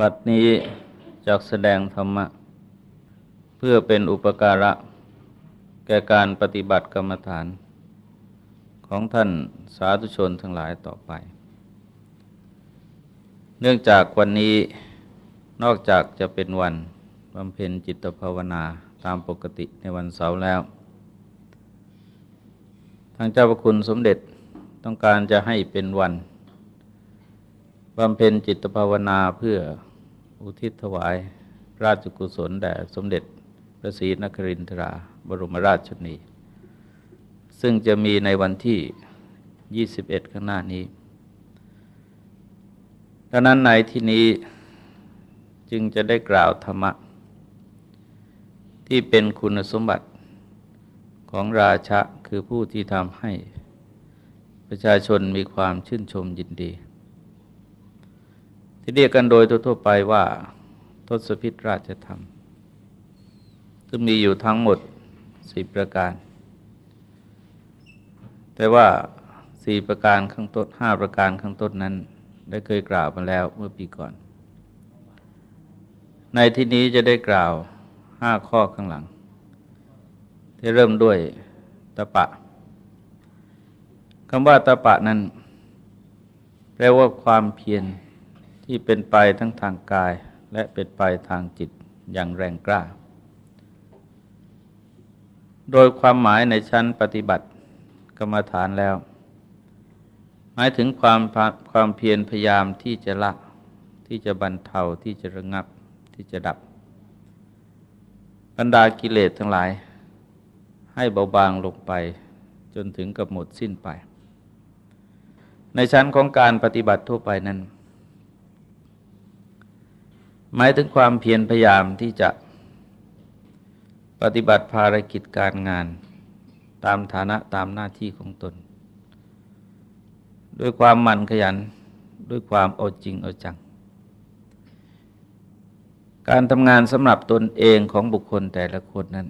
บัดนี้จักแสดงธรรมะ เพื่อเป็นอุปการะ แก่การปฏิบัติกรรมฐาน ของท่านสาธุชนทั้งหลายต่อไป เนื่องจากวันนี้นอกจากจะเป็นวันบำเพ็ญจิตภาวนาตามปกติในวันเสาร์แล้ว ทางเจ้าพระคุณสมเด็จต้องการจะให้เป็นวัน บำเพ็ญจิตภาวนาเพื่ออุทิศถวาย ราชกุศลแด่สมเด็จพระศรีนครินทราบรมราชชนี ซึ่งจะมีในวันที่ 21 ข้างหน้านี้ดังนั้นในที่นี้จึงจะได้กล่าวธรรมะ ที่เป็นคุณสมบัติของราชะคือผู้ที่ทำให้ประชาชนมีความชื่นชมยินดี ที่เรียกกันโดยทั่วไปว่าทศพิธราชธรรม ซึ่งมีอยู่ทั้งหมดสี่ประการ แต่ว่าสี่ประการข้างต้นห้าประการข้างต้นนั้น ได้เคยกล่าวมาแล้วเมื่อปีก่อน ในที่นี้จะได้กล่าวห้าข้อข้างหลัง ที่เริ่มด้วยตะปะคำว่าตะปะนั้น แปลว่าความเพียร ที่เป็นไปทั้งทางกายและเป็นไปทางจิตอย่างแรงกล้า โดยความหมายในชั้นปฏิบัติกรรมฐานแล้ว หมายถึงความความเพียรพยายามที่จะละ ที่จะบรรเทาที่จะระงับที่จะดับ บรรดากิเลสทั้งหลาย ให้เบาบางลงไปจนถึงกับหมดสิ้นไป ในชั้นของการปฏิบัติทั่วไปนั้น หมายถึงความเพียรพยายามที่จะปฏิบัติภารกิจการงานตามฐานะตามหน้าที่ของตน ด้วยความหมั่นขยันด้วยความเอาจริงเอาจัง การทำงานสำหรับตนเองของบุคคลแต่ละคนนั้น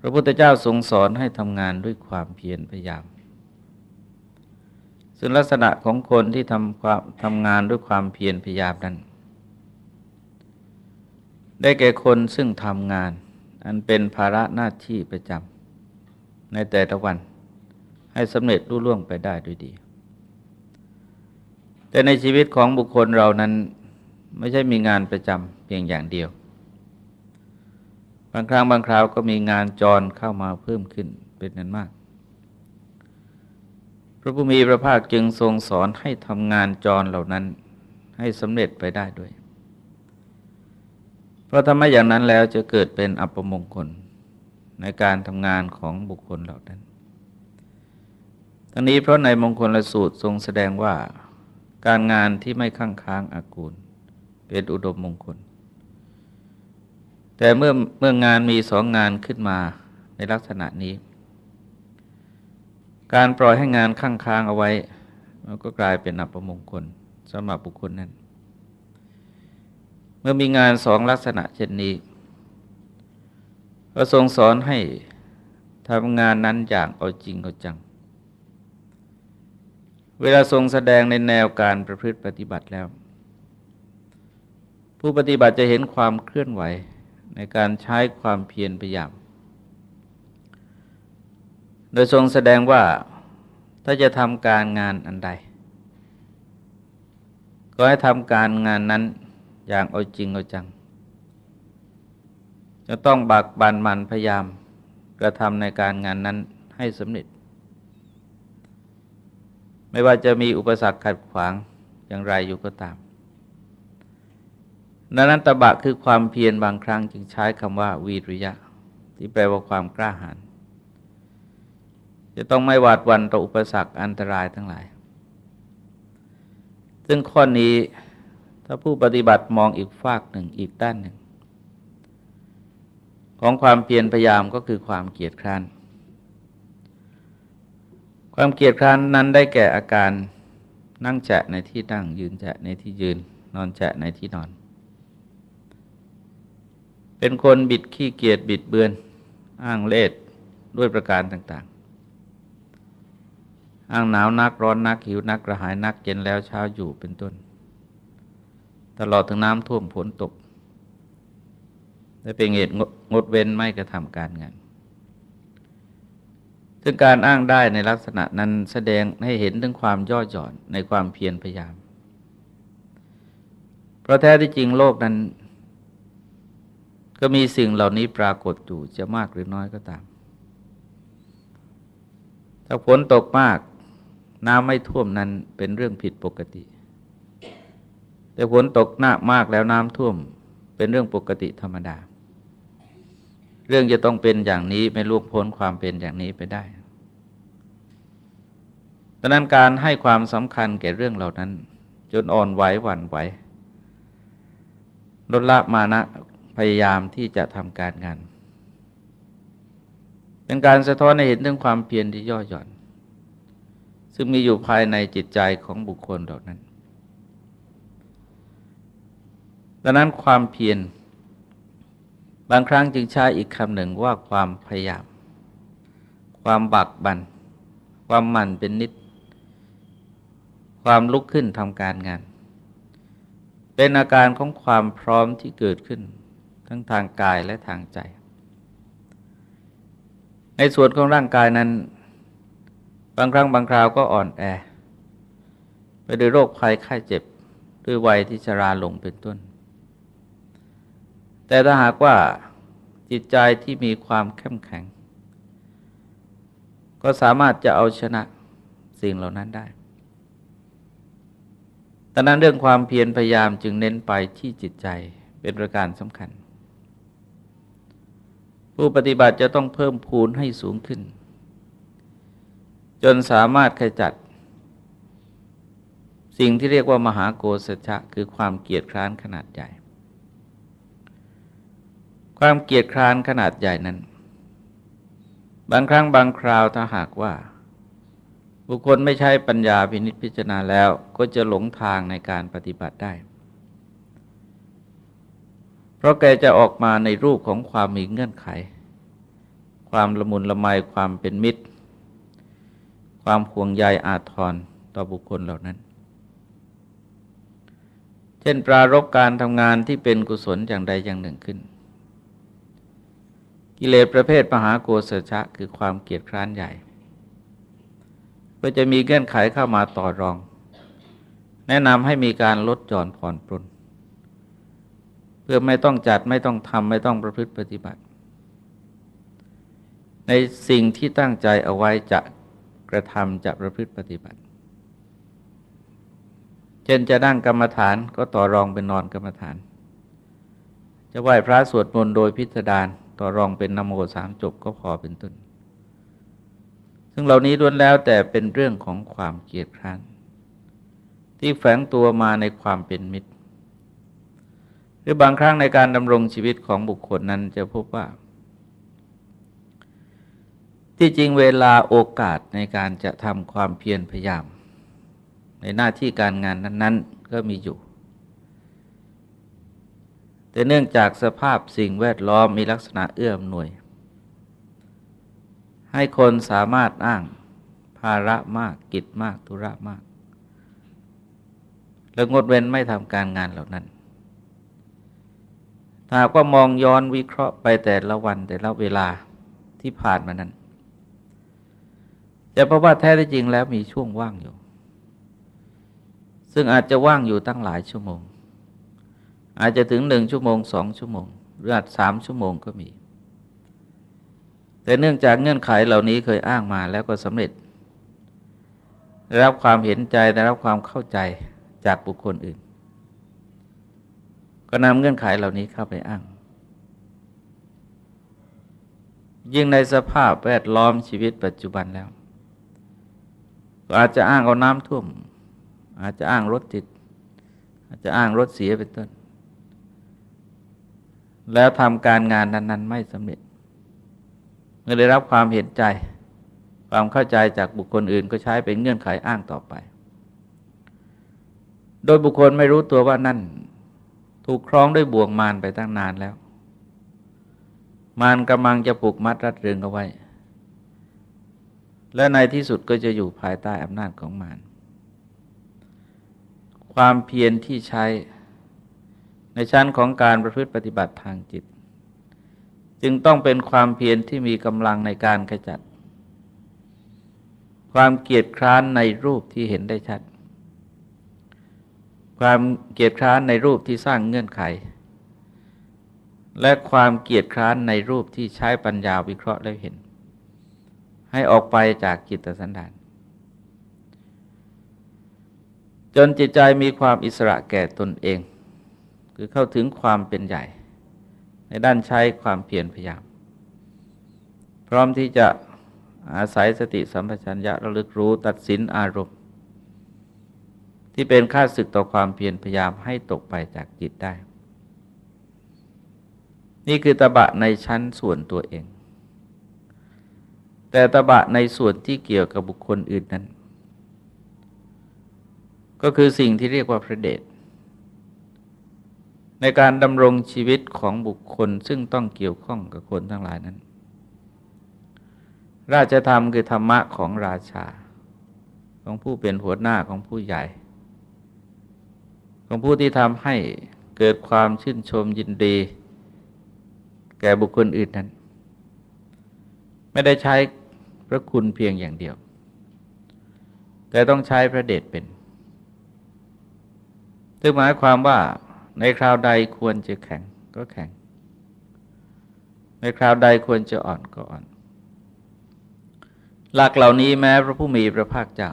พระพุทธเจ้าทรงสอนให้ทำงานด้วยความเพียรพยายาม ซึ่งลักษณะของคนที่ทำความทำงานด้วยความเพียรพยายามนั้น ได้แก่คนซึ่งทำงาน อันเป็นภาระหน้าที่ประจำในแต่ละวัน ให้สำเร็จรุ่ล่วงไปได้ด้วยดี แต่ในชีวิตของบุคคลเรานั้นไม่ใช่มีงานประจำเพียงอย่างเดียว บางครั้งบางคราวก็มีงานจรเข้ามาเพิ่มขึ้นเป็นนั้นมาก พระผู้มีพระภาคจึงทรงสอนให้ทำงานจรเหล่านั้นให้สำเร็จไปได้ด้วย เพราะทำไมอย่างนั้นแล้วจะเกิดเป็นอัปมงคลในการทำงานของบุคคลเหล่านั้น ทั้งนี้เพราะในมงคลละสูตรทรงแสดงว่าการงานที่ไม่ข้างค้างอากูล เป็นอุดมมงคล แต่เมื่อเมื่องานมีสองงานขึ้นมาในลักษณะนี้ การปล่อยให้งานข้างค้างเอาไว้ มันก็กลายเป็นอัปมงคลสำหรับบุคคลนั้น เมื่อมีงานสองลักษณะเช่นนี้พระทรงสอนให้ทำงานนั้นอย่างเอาจริงเอาจัง เวลาทรงแสดงในแนวการประพฤติปฏิบัติแล้ว ผู้ปฏิบัติจะเห็นความเคลื่อนไหวในการใช้ความเพียรพยายาม โดยทรงแสดงว่าถ้าจะทำการงานอันใด ก็ให้ทำการงานนั้นอย่างเอาจริงเอาจัง จะต้องบักบันมันพยายามกระทำในการงานนั้นให้สำเร็จ ไม่ว่าจะมีอุปสรรคขัดขวางอย่างไรอยู่ก็ตามดังนั้นตบะคือความเพียรบางครั้งจึงใช้คำว่า วีริยะ ที่แปลว่าความกล้าหาญ จะต้องไม่หวาดวันต่ออุปสรรคอันตรายทั้งหลาย ซึ่งข้อนี้ถ้าผู้ปฏิบัติมองอีกฝากหนึ่งอีกด้านหนึ่ง ของความเพียรพยายามก็คือความเกียจคร้าน ความเกียจคร้านนั้นได้แก่อาการนั่งแฉะในที่นั่งยืนแฉะในที่ยืน นอนแฉะในที่นอน เป็นคนบิดขี้เกียจบิดเบือน อ้างเลสด้วยประการต่าง อ้างหนาวนักร้อนนักหิวนักกระหายนักเย็นแล้วเช้าอยู่เป็นต้น ตลอดถึงน้ำท่วมฝนตกและเป็นเหตุงดเว้นไม่กระทำการงานซึ่งการอ้างได้ในลักษณะนั้นแสดงให้เห็นถึงความย่อหย่อนในความเพียรพยายาม เพราะแท้ที่จริงโลกนั้น ก็มีสิ่งเหล่านี้ปรากฏอยู่จะมากหรือน้อยก็ตาม ถ้าฝนตกมาก น้ำไม่ท่วมนั้นเป็นเรื่องผิดปกติ แต่ฝนตกหนักมากแล้วน้ำท่วมเป็นเรื่องปกติธรรมดา เรื่องจะต้องเป็นอย่างนี้ไม่ล่วงพ้นความเป็นอย่างนี้ไปได้ดังนั้นการให้ความสำคัญแก่เรื่องเหล่านั้น จนอ่อนไหวหวั่นไหวลดละมานะพยายามที่จะทำการงาน เป็นการสะท้อนให้เห็นถึงความเพียรที่ย่อหย่อน ซึ่งมีอยู่ภายในจิตใจของบุคคลเหล่านั้น ดังนั้นความเพียรบางครั้งจึงใช้อีกคำหนึ่งว่าความพยายาม ความบักบัน ความหมั่นเป็นนิด ความลุกขึ้นทำการงาน เป็นอาการของความพร้อมที่เกิดขึ้น ทั้งทางกายและทางใจ ในส่วนของร่างกายนั้น บางครั้งบางคราวก็อ่อนแอ ไปด้วยโรคภัยไข้เจ็บด้วยวัยที่ชราลงเป็นต้น แต่ถ้าหากว่าจิตใจที่มีความเข้มแข็ง ก็สามารถจะเอาชนะสิ่งเหล่านั้นได้ดังนั้นเรื่องความเพียรพยายามจึงเน้นไปที่จิตใจเป็นประการสำคัญ ผู้ปฏิบัติจะต้องเพิ่มพูนให้สูงขึ้น จนสามารถขจัด สิ่งที่เรียกว่ามหาโกศชะ คือความเกียดคร้านขนาดใหญ่ ความเกียดคร้านขนาดใหญ่นั้น บางครั้งบางคราวถ้าหากว่า บุคคลไม่ใช้ปัญญาพินิจพิจารณาแล้วก็จะหลงทางในการปฏิบัติได้ เพราะแกจะออกมาในรูปของความมีเงื่อนไข ความละมุนละไมความเป็นมิตร ความห่วงใยอาทรต่อบุคคลเหล่านั้น เช่นปรารบการทำงานที่เป็นกุศลอย่างใดอย่างหนึ่งขึ้น กิเลสประเภทมหาโกศชะคือความเกียดคร้านใหญ่ ก็จะมีเงื่อนไขเข้ามาต่อรอง แนะนำให้มีการลดจอนผ่อนปรนเพื่อไม่ต้องจัดไม่ต้องทำไม่ต้องประพฤติปฏิบัติ ในสิ่งที่ตั้งใจเอาไว้จะ กระทำจะประพฤติปฏิบัติ เช่นจะนั่งกรรมฐานก็ต่อรองเป็นนอนกรรมฐาน จะไหว้พระสวดมนต์โดยพิสดารต่อรองเป็นนโมสามจบก็พอเป็นต้น ซึ่งเหล่านี้ล้วนแล้วแต่เป็นเรื่องของความเกียดคร้านที่แฝงตัวมาในความเป็นมิตร หรือบางครั้งในการดำรงชีวิตของบุคคลนั้นจะพบว่า ที่จริงเวลาโอกาสในการจะทำความเพียรพยายาม ในหน้าที่การงานนั้น ๆ ก็มีอยู่ แต่เนื่องจากสภาพสิ่งแวดล้อมมีลักษณะเอื้อมหน่วย ให้คนสามารถอ้างภาระมากกิจมากธุระมาก แล้วงดเว้นไม่ทำการงานเหล่านั้นถ้าว่ามองย้อนวิเคราะห์ไปแต่ละวันแต่ละเวลาที่ผ่านมานั้น จะพบว่าแท้จริงแล้วมีช่วงว่างอยู่ ซึ่งอาจจะว่างอยู่ตั้งหลายชั่วโมง อาจจะถึงหนึ่งชั่วโมงสองชั่วโมง หรืออาจสามชั่วโมงก็มี แต่เนื่องจากเงื่อนไขเหล่านี้เคยอ้างมาแล้วก็สำเร็จได้รับความเห็นใจได้รับความเข้าใจจากบุคคลอื่น ก็นำเงื่อนไขเหล่านี้เข้าไปอ้าง ยิ่งในสภาพแวดล้อมชีวิตปัจจุบันแล้ว อาจจะอ้างเอาน้ำท่วม อาจจะอ้างรถติด อาจจะอ้างรถเสียเป็นต้น แล้วทำการงานนั้น ๆ ไม่สำเร็จเมื่อได้รับความเห็นใจ ความเข้าใจจากบุคคลอื่นก็ใช้เป็นเงื่อนไขอ้างต่อไป โดยบุคคลไม่รู้ตัวว่านั่น ถูกคล้องด้วยบ่วงมารไปตั้งนานแล้ว มารกำลังจะปลุกมัดรัดเรืองเอาไว้ และในที่สุดก็จะอยู่ภายใต้อำนาจของมารความเพียรที่ใช้ในชั้นของการประพฤติปฏิบัติทางจิต จึงต้องเป็นความเพียรที่มีกำลังในการขจัด ความเกียดคร้านในรูปที่เห็นได้ชัด ความเกียดคร้านในรูปที่สร้างเงื่อนไข และความเกียดคร้านในรูปที่ใช้ปัญญาวิเคราะห์แล้วเห็น ให้ออกไปจากจิตสันดานจนจิตใจมีความอิสระแก่ตนเอง คือเข้าถึงความเป็นใหญ่ ในด้านใช้ความเพียรพยายาม พร้อมที่จะอาศัยสติสัมปชัญญะระลึกรู้ตัดสินอารมณ์ ที่เป็นค่าศึกต่อความเพียรพยายามให้ตกไปจากจิตได้ นี่คือตบะในชั้นส่วนตัวเอง แต่ตบะในส่วนที่เกี่ยวกับบุคคลอื่นนั้น ก็คือสิ่งที่เรียกว่าพระเดชในการดำรงชีวิตของบุคคลซึ่งต้องเกี่ยวข้องกับคนทั้งหลายนั้น ราชธรรมคือธรรมะของราชา ของผู้เป็นหัวหน้าของผู้ใหญ่ ของผู้ที่ทำให้เกิดความชื่นชมยินดี แก่บุคคลอื่นนั้น ไม่ได้ใช้ ระคุณเพียงอย่างเดียว แต่ต้องใช้พระเดชเป็นซึ่งหมายความว่าในคราวใดควรจะแข็งก็แข็ง ในคราวใดควรจะอ่อนก็อ่อน หลักเหล่านี้แม้พระผู้มีพระภาคเจ้า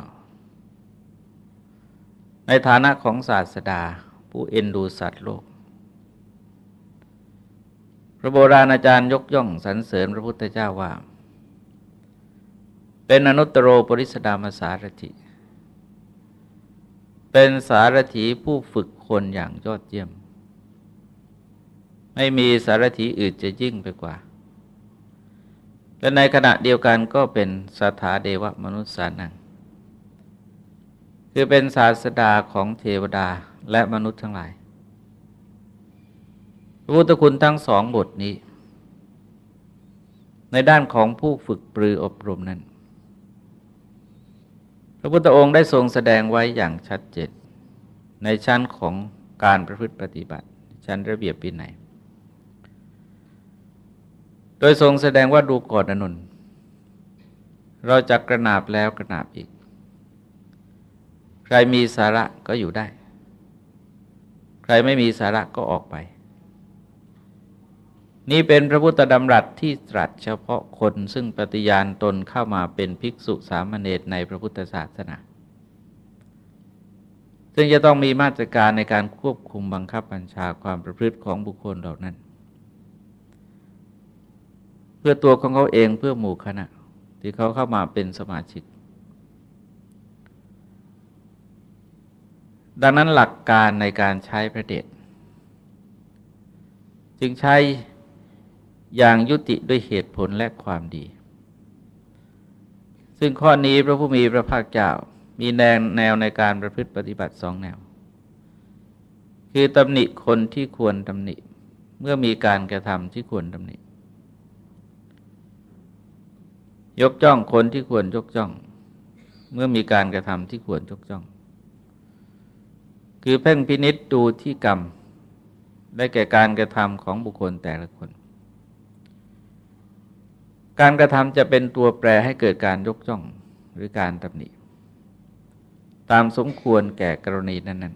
ในฐานะของศาสดาผู้เอ็นดูสัตว์โลก พระโบราณอาจารย์ยกย่องสรรเสริญพระพุทธเจ้าว่า เป็นอนุตตรโรปริสดามสารถิ เป็นสารถีผู้ฝึกคนอย่างยอดเยี่ยม ไม่มีสารถีอื่นจะยิ่งไปกว่า และในขณะเดียวกันก็เป็นสถาเดวมนุษย์สานัง คือเป็นศาสดาของเทวดาและมนุษย์ทั้งหลาย พระพุทธคุณทั้งสองบทนี้ ในด้านของผู้ฝึกปรืออบรมนั้น พระพุทธองค์ได้ทรงแสดงไว้อย่างชัดเจนในชั้นของการประพฤติปฏิบัติ ชั้นระเบียบปีไหนโดยทรงแสดงว่าดูก่อนอนุนเราจะกระนาบแล้วกระนาบอีก ใครมีสาระก็อยู่ได้ ใครไม่มีสาระก็ออกไป นี่เป็นพระพุทธดำรัสที่ตรัสเฉพาะคนซึ่งปฏิญาณตนเข้ามาเป็นภิกษุสามเณรในพระพุทธศาสนา ซึ่งจะต้องมีมาตรการในการควบคุมบังคับบัญชาความประพฤติของบุคคลเหล่านั้น เพื่อตัวของเขาเองเพื่อหมู่คณะ ที่เขาเข้ามาเป็นสมาชิก ดังนั้นหลักการในการใช้พระเดชจึงใช้ อย่างยุติด้วยเหตุผลและความดี ซึ่งข้อนี้พระผู้มีพระภาคเจ้ามีแนวแนวในการประพฤติปฏิบัติสองแนว คือตำหนิคนที่ควรตำหนิเมื่อมีการกระทำที่ควรตำหนิ ยกจ้องคนที่ควรยกจ้อง เมื่อมีการกระทำที่ควรยกจ้อง คือเพ่งพินิษดูที่กรรม ได้แก่การกระทำของบุคคลแต่ละคน การกระทำจะเป็นตัวแปรให้เกิดการยกจ้องหรือการตำหนิ ตามสมควรแก่กรณีนั้น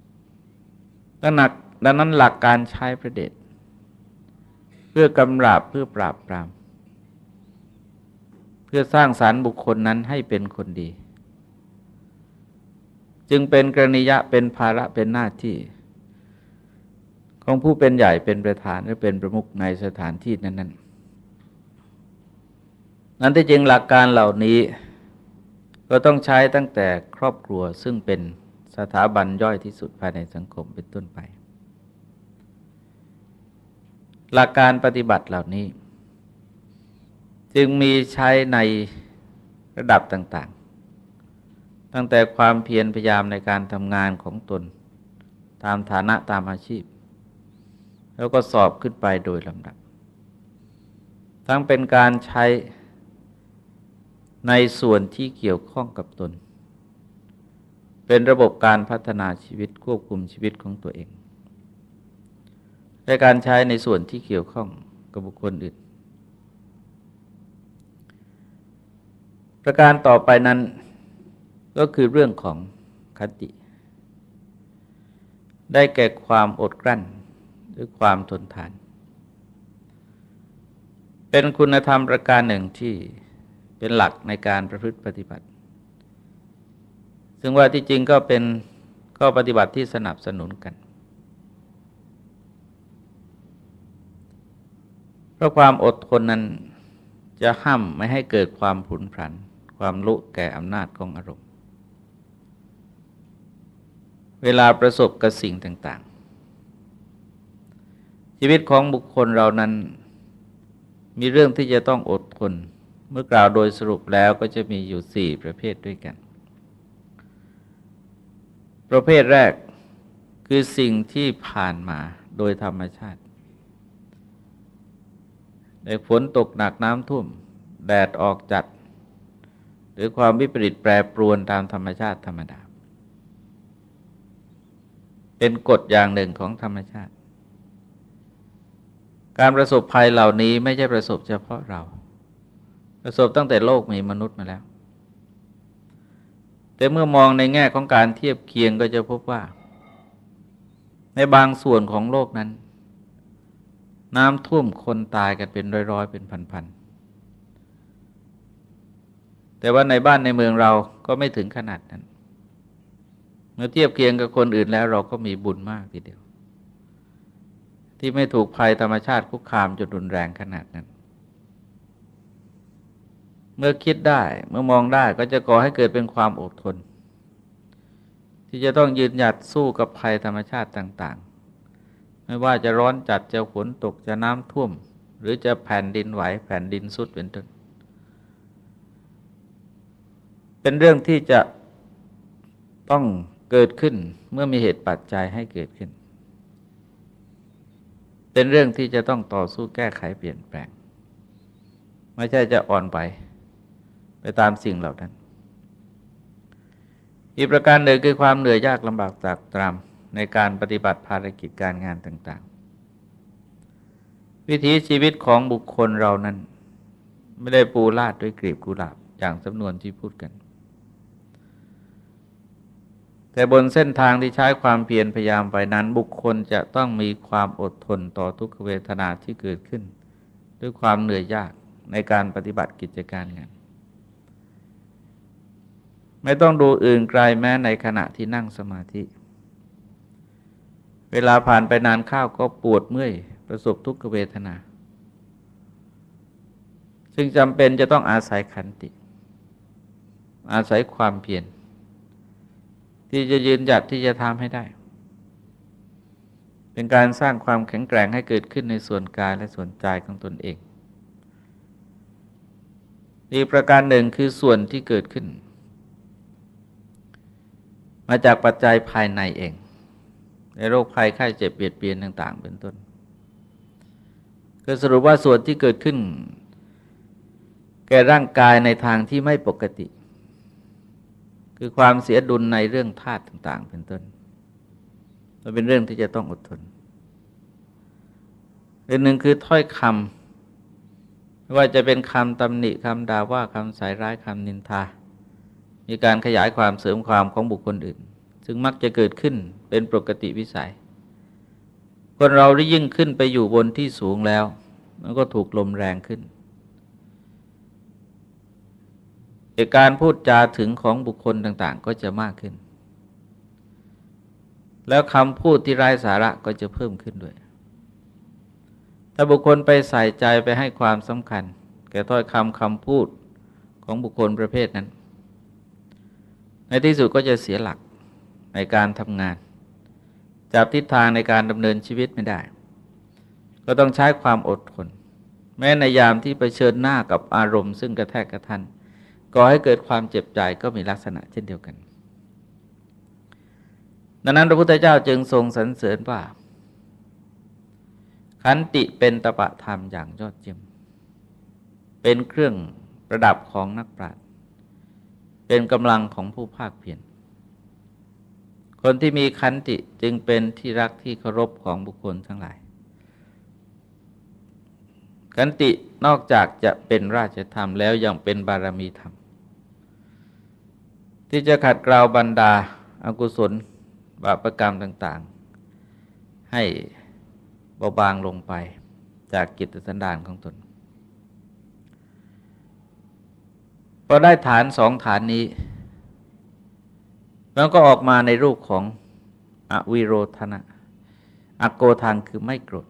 ๆดังนั้นดังนั้นหลักการใช้ประเดชเพื่อกำราบเพื่อปราบปราม เพื่อสร้างสารรค์บุคคลนั้นให้เป็นคนดี จึงเป็นกรณียะเป็นภาระเป็นหน้าที่ ของผู้เป็นใหญ่เป็นประธานหรือเป็นประมุขในสถานที่นั้น ๆ นั้นที่จริงหลักการเหล่านี้ก็ต้องใช้ตั้งแต่ครอบครัวซึ่งเป็นสถาบันย่อยที่สุดภายในสังคมเป็นต้นไป หลักการปฏิบัติเหล่านี้ จึงมีใช้ในระดับต่างๆ ตั้งแต่ความเพียรพยายามในการทำงานของตน ตามฐานะตามอาชีพ แล้วก็สอบขึ้นไปโดยลำดับ ทั้งเป็นการใช้ ในส่วนที่เกี่ยวข้องกับตน เป็นระบบการพัฒนาชีวิตควบคุมชีวิตของตัวเองในการใช้ในส่วนที่เกี่ยวข้องกับบุคคลอื่น ประการต่อไปนั้นก็คือเรื่องของคติ ได้แก่ความอดกลั้นหรือความทนทาน เป็นคุณธรรมประการหนึ่งที่ เป็นหลักในการประพฤติปฏิบัติ ซึ่งว่าที่จริงก็เป็นข้อปฏิบัติที่สนับสนุนกัน เพราะความอดทนนั้นจะห้ามไม่ให้เกิดความผุนผัน ความลุแก่อำนาจของอารมณ์ เวลาประสบกับสิ่งต่าง ๆ ชีวิตของบุคคลเรานั้นมีเรื่องที่จะต้องอดทน เมื่อกล่าวโดยสรุปแล้วก็จะมีอยู่สี่ประเภทด้วยกัน ประเภทแรกคือสิ่งที่ผ่านมาโดยธรรมชาติ ในฝนตกหนักน้ำท่วม แดดออกจัด หรือความวิปริตแปรปรวนตามธรรมชาติธรรมดา เป็นกฎอย่างหนึ่งของธรรมชาติ การประสบภัยเหล่านี้ไม่ใช่ประสบเฉพาะเรา ประสบตั้งแต่โลกมีมนุษย์มาแล้ว แต่เมื่อมองในแง่ของการเทียบเคียงก็จะพบว่า ในบางส่วนของโลกนั้น น้ำท่วมคนตายกันเป็นร้อยๆ เป็นพันๆ แต่ว่าในบ้านในเมืองเราก็ไม่ถึงขนาดนั้น เมื่อเทียบเคียงกับคนอื่นแล้วเราก็มีบุญมากทีเดียว ที่ไม่ถูกภัยธรรมชาติคุกคามจนรุนแรงขนาดนั้น เมื่อคิดได้เมื่อมองได้ก็จะก่อให้เกิดเป็นความอดทน ที่จะต้องยืนหยัดสู้กับภัยธรรมชาติต่าง ๆ ไม่ว่าจะร้อนจัดจะฝนตกจะน้ำท่วม หรือจะแผ่นดินไหวแผ่นดินสุดเป็นต้นเป็นเรื่องที่จะต้องเกิดขึ้นเมื่อมีเหตุปัจจัยให้เกิดขึ้น เป็นเรื่องที่จะต้องต่อสู้แก้ไขเปลี่ยนแปลง ไม่ใช่จะอ่อนไป ไปตามสิ่งเหล่านั้น อีกประการหนึ่งคือความเหนื่อยยากลำบากจากตรามในการปฏิบัติภารกิจการงานต่าง ๆ วิถีชีวิตของบุคคลเรานั้น ไม่ได้ปูลาดด้วยกลีบกุหลาบอย่างสำนวนที่พูดกัน แต่บนเส้นทางที่ใช้ความเพียรพยายามไปนั้น บุคคลจะต้องมีความอดทนต่อทุกขเวทนาที่เกิดขึ้น ด้วยความเหนื่อยยากในการปฏิบัติกิจการงาน ไม่ต้องดูอื่นไกลแม้ในขณะที่นั่งสมาธิ เวลาผ่านไปนานข้าวก็ปวดเมื่อย ประสบทุกขเวทนา ซึ่งจำเป็นจะต้องอาศัยขันติ อาศัยความเพียรที่จะยืนหยัดที่จะทำให้ได้ เป็นการสร้างความแข็งแกร่งให้เกิดขึ้นในส่วนกายและส่วนใจของตนเองอีกประการหนึ่งคือส่วนที่เกิดขึ้น มาจากปัจจัยภายในเอง ในโรคภัยไข้เจ็บเบียดเบียนต่าง ๆ เป็นต้นก็สรุปว่าส่วนที่เกิดขึ้น แก่ร่างกายในทางที่ไม่ปกติ คือความเสียดุลในเรื่องธาตุต่าง ๆ เป็นต้นมันเป็นเรื่องที่จะต้องอดทนเรื่องหนึ่งคือถ้อยคำไม่ว่าจะเป็นคำตำหนิคำด่าว่าคำสายร้ายคำนินทา มีการขยายความเสริมความของบุคคลอื่น ซึ่งมักจะเกิดขึ้นเป็นปกติวิสัย คนเราได้ยิ่งขึ้นไปอยู่บนที่สูงแล้ว มันก็ถูกลมแรงขึ้นเหตุการพูดจาถึงของบุคคลต่างๆ ก็จะมากขึ้น แล้วคำพูดที่ไร้สาระก็จะเพิ่มขึ้นด้วย ถ้าบุคคลไปใส่ใจไปให้ความสำคัญ แก่ถ้อยคำคำพูดของบุคคลประเภทนั้น ในที่สุดก็จะเสียหลักในการทำงาน จับทิศทางในการดำเนินชีวิตไม่ได้ ก็ต้องใช้ความอดทน แม้ในยามที่ไปเชิญหน้ากับอารมณ์ซึ่งกระแทกกระทันก่อให้เกิดความเจ็บใจก็มีลักษณะเช่นเดียวกัน ดังนั้นพระพุทธเจ้าจึงทรงสรรเสริญว่า ขันติเป็นตปะธรรมอย่างยอดเยี่ยม เป็นเครื่องประดับของนักปราชญ เป็นกำลังของผู้ภาคเพียรคนที่มีขันติจึงเป็นที่รักที่เคารพของบุคคลทั้งหลายขันตินอกจากจะเป็นราชธรรมแล้วยังเป็นบารมีธรรม ที่จะขัดเกลาบรรดาอากุศลบาปรกรรมต่าง ๆ ให้เบาบางลงไปจากกิจสันดานของตน พอได้ฐานสองฐานนี้ มันก็ออกมาในรูปของอวิโรธนะอโกทางคือไม่โกรธ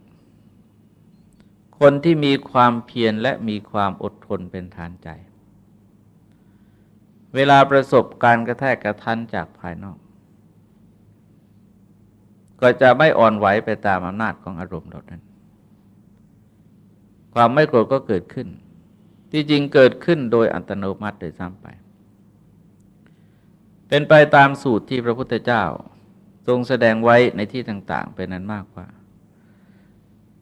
คนที่มีความเพียรและมีความอดทนเป็นฐานใจ เวลาประสบการกระแทกกระทันจากภายนอก ก็จะไม่อ่อนไหวไปตามอำนาจของอารมณ์เหล่านั้น ความไม่โกรธก็เกิดขึ้น ที่จริงเกิดขึ้นโดยอัตโนมัติโดยซ้ำไป เป็นไปตามสูตรที่พระพุทธเจ้า ทรงแสดงไว้ในที่ต่าง ๆ เป็นนั้นมากกว่า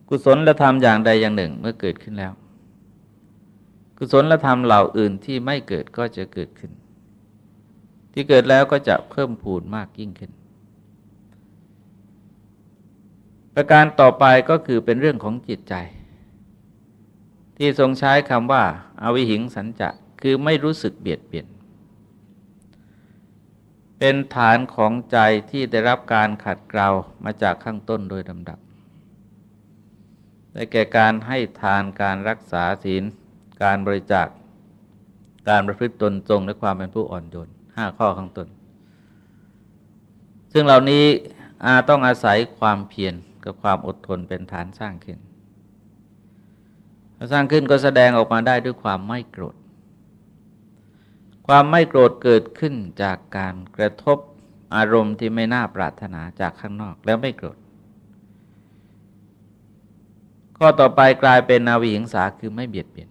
กุศลและธรรมอย่างใดอย่างหนึ่งเมื่อเกิดขึ้นแล้ว กุศลและธรรมเหล่าอื่นที่ไม่เกิดก็จะเกิดขึ้น ที่เกิดแล้วก็จะเพิ่มพูนมากยิ่งขึ้นประการต่อไปก็คือเป็นเรื่องของจิตใจ ที่ทรงใช้คำว่าอาวิหิงสัญจะคือไม่รู้สึกเบียดเบียน เป็นฐานของใจที่ได้รับการขัดเกลามาจากข้างต้นโดยลำดับได้แก่การให้ทานการรักษาศีล การบริจาค การประพฤติตนตรงและความเป็นผู้อ่อนโยนห้าข้อข้างต้น ซึ่งเหล่านี้อาต้องอาศัยความเพียรกับความอดทนเป็นฐานสร้างขึ้น สร้างขึ้นก็แสดงออกมาได้ด้วยความไม่โกรธ ความไม่โกรธเกิดขึ้นจากการกระทบอารมณ์ที่ไม่น่าปรารถนาจากข้างนอกแล้วไม่โกรธ ข้อต่อไปกลายเป็นอาวิหิงสาคือไม่เบียดเบียน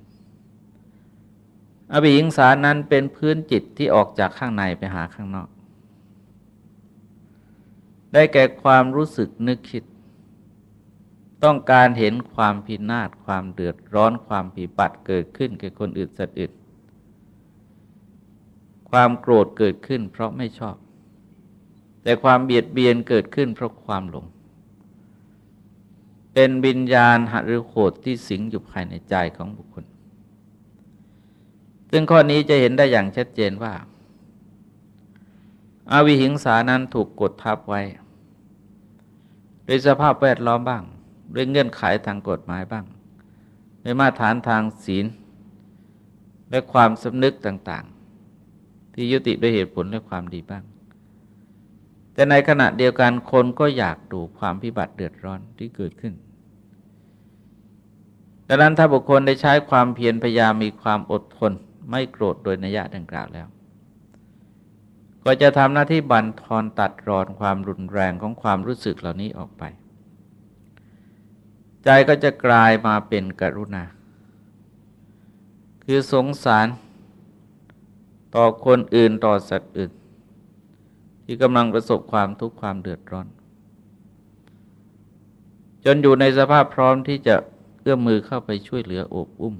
อวิหิงสานั้นเป็นพื้นจิตที่ออกจากข้างในไปหาข้างนอก ได้แก่ความรู้สึกนึกคิด ต้องการเห็นความพินาศความเดือดร้อนความผีบัติเกิดขึ้นแก่คนอื่นสัตว์อื่นความโกรธเกิดขึ้น เพราะไม่ชอบ แต่ความเบียดเบียนเกิดขึ้นเพราะความหลง เป็นวิญญาณหรือโหดที่สิงอยู่ภายในใจของบุคคล ซึ่งข้อนี้จะเห็นได้อย่างชัดเจนว่าอาวิหิงสานั้นถูกกดทับไว้ โดยสภาพแวดล้อมบ้าง ด้วยเงื่อนไขทางกฎหมายบ้างด้วยมาตรฐานทางศีล และความสำนึกต่างๆ ที่ยุติด้วยเหตุผลและความดีบ้าง แต่ในขณะเดียวกันคนก็อยากดูความพิบัติเดือดร้อนที่เกิดขึ้นดังนั้นถ้าบุคคลได้ใช้ความเพียรพยายามมีความอดทนไม่โกรธโดยนัยดังกล่าวแล้ว ก็จะทำหน้าที่บันทอนตัดรอนความรุนแรงของความรู้สึกเหล่านี้ออกไป ใจก็จะกลายมาเป็นกรุณา คือสงสาร ต่อคนอื่นต่อสัตว์อื่น ที่กำลังประสบความทุกข์ความเดือดร้อน จนอยู่ในสภาพพร้อมที่จะเอื้อมมือเข้าไปช่วยเหลือโอบอุ้ม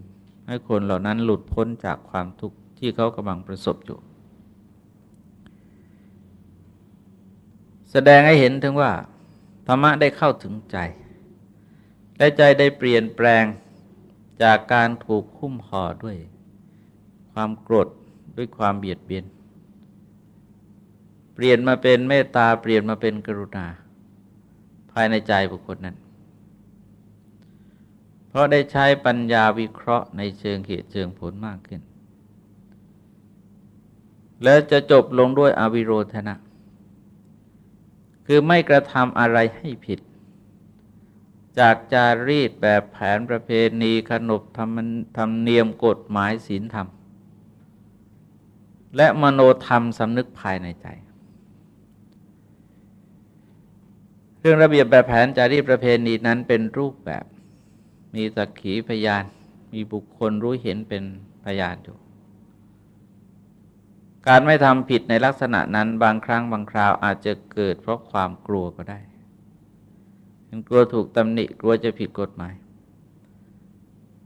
ให้คนเหล่านั้นหลุดพ้นจากความทุกข์ที่เขากำลังประสบอยู่ แสดงให้เห็นถึงว่าธรรมะได้เข้าถึงใจ และใจได้เปลี่ยนแปลงจากการถูกคุ้มห่อด้วย ความโกรธด้วยความเบียดเบียน เปลี่ยนมาเป็นเมตตาเปลี่ยนมาเป็นกรุณา ภายในใจบุคคลนั้น เพราะได้ใช้ปัญญาวิเคราะห์ในเชิงเหตุเชิงผลมากขึ้น และจะจบลงด้วยอวิโรธนะ คือไม่กระทำอะไรให้ผิด จากจารีตแบบแผนประเพณีขนบธรรมธรรมเนียมกฎหมายศีลธรรม และมโนธรรมสำนึกภายในใจ เรื่องระเบียบแบบแผนจารีตประเพณีนั้นเป็นรูปแบบ มีสักขีพยาน มีบุคคลรู้เห็นเป็นพยานอยู่ การไม่ทำผิดในลักษณะนั้นบางครั้งบางคราวอาจจะเกิดเพราะความกลัวก็ได้ กลัวถูกตำหนิ กลัวจะผิดกฎหมาย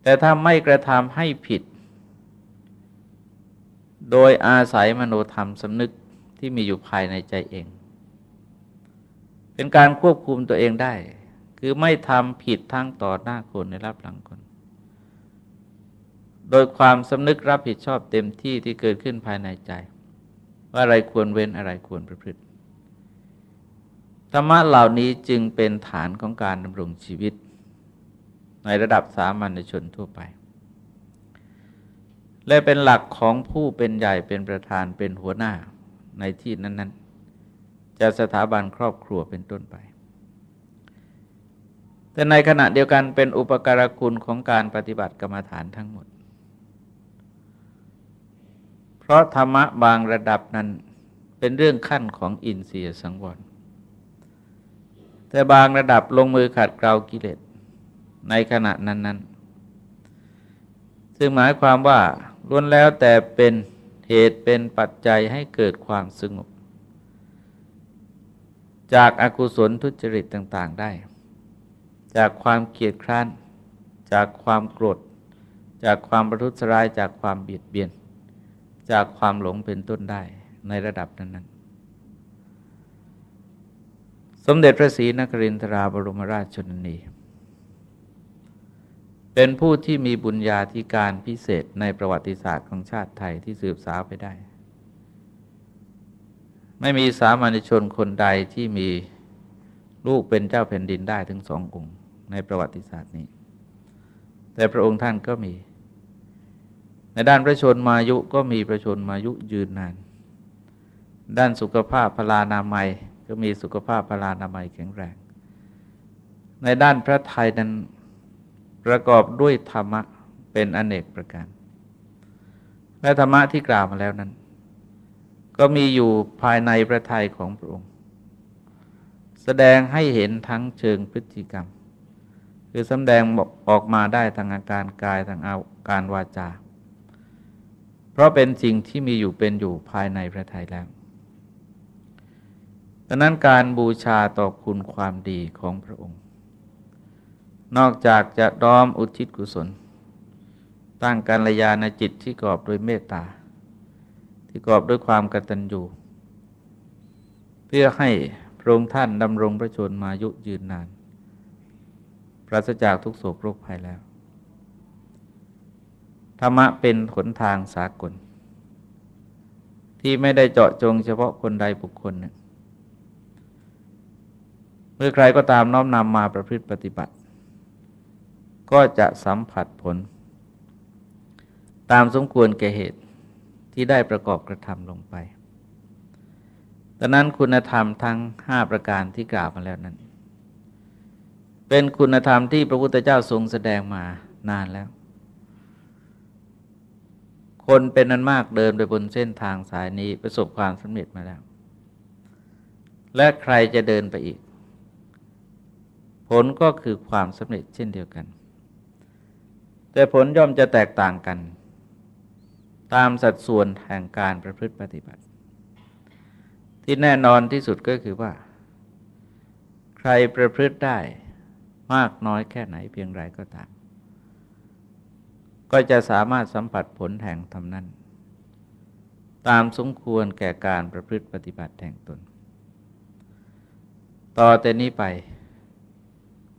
แต่ถ้าไม่กระทำให้ผิด โดยอาศัยมโนธรรมสำนึกที่มีอยู่ภายในใจเอง เป็นการควบคุมตัวเองได้ คือไม่ทำผิดทั้งต่อหน้าคนในรับหลังคน โดยความสำนึกรับผิดชอบเต็มที่ที่เกิดขึ้นภายในใจ ว่าอะไรควรเว้นอะไรควรประพฤติ ธรรมะเหล่านี้จึงเป็นฐานของการดำรงชีวิต ในระดับสามัญชนทั่วไป และเป็นหลักของผู้เป็นใหญ่เป็นประธานเป็นหัวหน้าในที่นั้น ๆ จะสถาบันครอบครัวเป็นต้นไป แต่ในขณะเดียวกันเป็นอุปการคุณของการปฏิบัติกรรมฐานทั้งหมด เพราะธรรมะบางระดับนั้นเป็นเรื่องขั้นของอินเสียสังวร แต่บางระดับลงมือขัดเกลากิเลสในขณะนั้น ๆ ซึ่งหมายความว่าล้วนแล้วแต่เป็นเหตุเป็นปัจจัยให้เกิดความสงบ จากอากุศลทุจริตต่างๆได้ จากความเกลียดคร้าน จากความโกรธ จากความประทุษร้าย จากความเบียดเบียน จากความหลงเป็นต้นได้ในระดับนั้น สมเด็จพระศรีนครินทราบรมราชชนนี เป็นผู้ที่มีบุญญาธิการพิเศษในประวัติศาสตร์ของชาติไทยที่สืบสาวไปได้ ไม่มีสามัญชนคนใดที่มีลูกเป็นเจ้าแผ่นดินได้ถึงสององค์ในประวัติศาสตร์นี้ แต่พระองค์ท่านก็มี ในด้านพระชนมายุก็มีพระชนมายุยืนนาน ด้านสุขภาพพลานามัย ก็มีสุขภาพพลานามัยแข็งแรง ในด้านพระไทยนั้นประกอบด้วยธรรมะเป็นอเนกประการ และธรรมะที่กล่าวมาแล้วนั้น ก็มีอยู่ภายในพระไทยของพระองค์ แสดงให้เห็นทั้งเชิงพฤติกรรม คือสำแดงออกมาได้ทางอาการกายทางอาการวาจา เพราะเป็นสิ่งที่มีอยู่เป็นอยู่ภายในพระไทยแล้ว ดังนั้นการบูชาต่อคุณความดีของพระองค์ นอกจากจะด้อมอุทิศกุศล ตั้งการระยาณจิตที่กรอบด้วยเมตตา ที่กรอบด้วยความกตัญญูเพื่อให้พระองค์ท่านดำรงพระชนมายุยืนนาน ปราศจากทุกโศกโรคภัยแล้ว ธรรมะเป็นหนทางสากล ที่ไม่ได้เจาะจงเฉพาะคนใดบุคคลหนึ่ง เมื่อใครก็ตามน้อมนำมาประพฤติปฏิบัติ ก็จะสัมผัสผล ตามสมควรแก่เหตุที่ได้ประกอบกระทำลงไปดังนั้นคุณธรรมทั้งห้าประการที่กล่าวมาแล้วนั้น เป็นคุณธรรมที่พระพุทธเจ้าทรงแสดงมานานแล้ว คนเป็นนันมากเดินไปบนเส้นทางสายนี้ประสบความสำเร็จมาแล้ว และใครจะเดินไปอีก ผลก็คือความสำเร็จเช่นเดียวกัน แต่ผลย่อมจะแตกต่างกัน ตามสัดส่วนแห่งการประพฤติปฏิบัติ ที่แน่นอนที่สุดก็คือว่า ใครประพฤติได้มากน้อยแค่ไหนเพียงไรก็ตาม ก็จะสามารถสัมผัสผลแห่งธรรมนั้น ตามสมควรแก่การประพฤติปฏิบัติแห่งตน ต่อแต่นี้ไป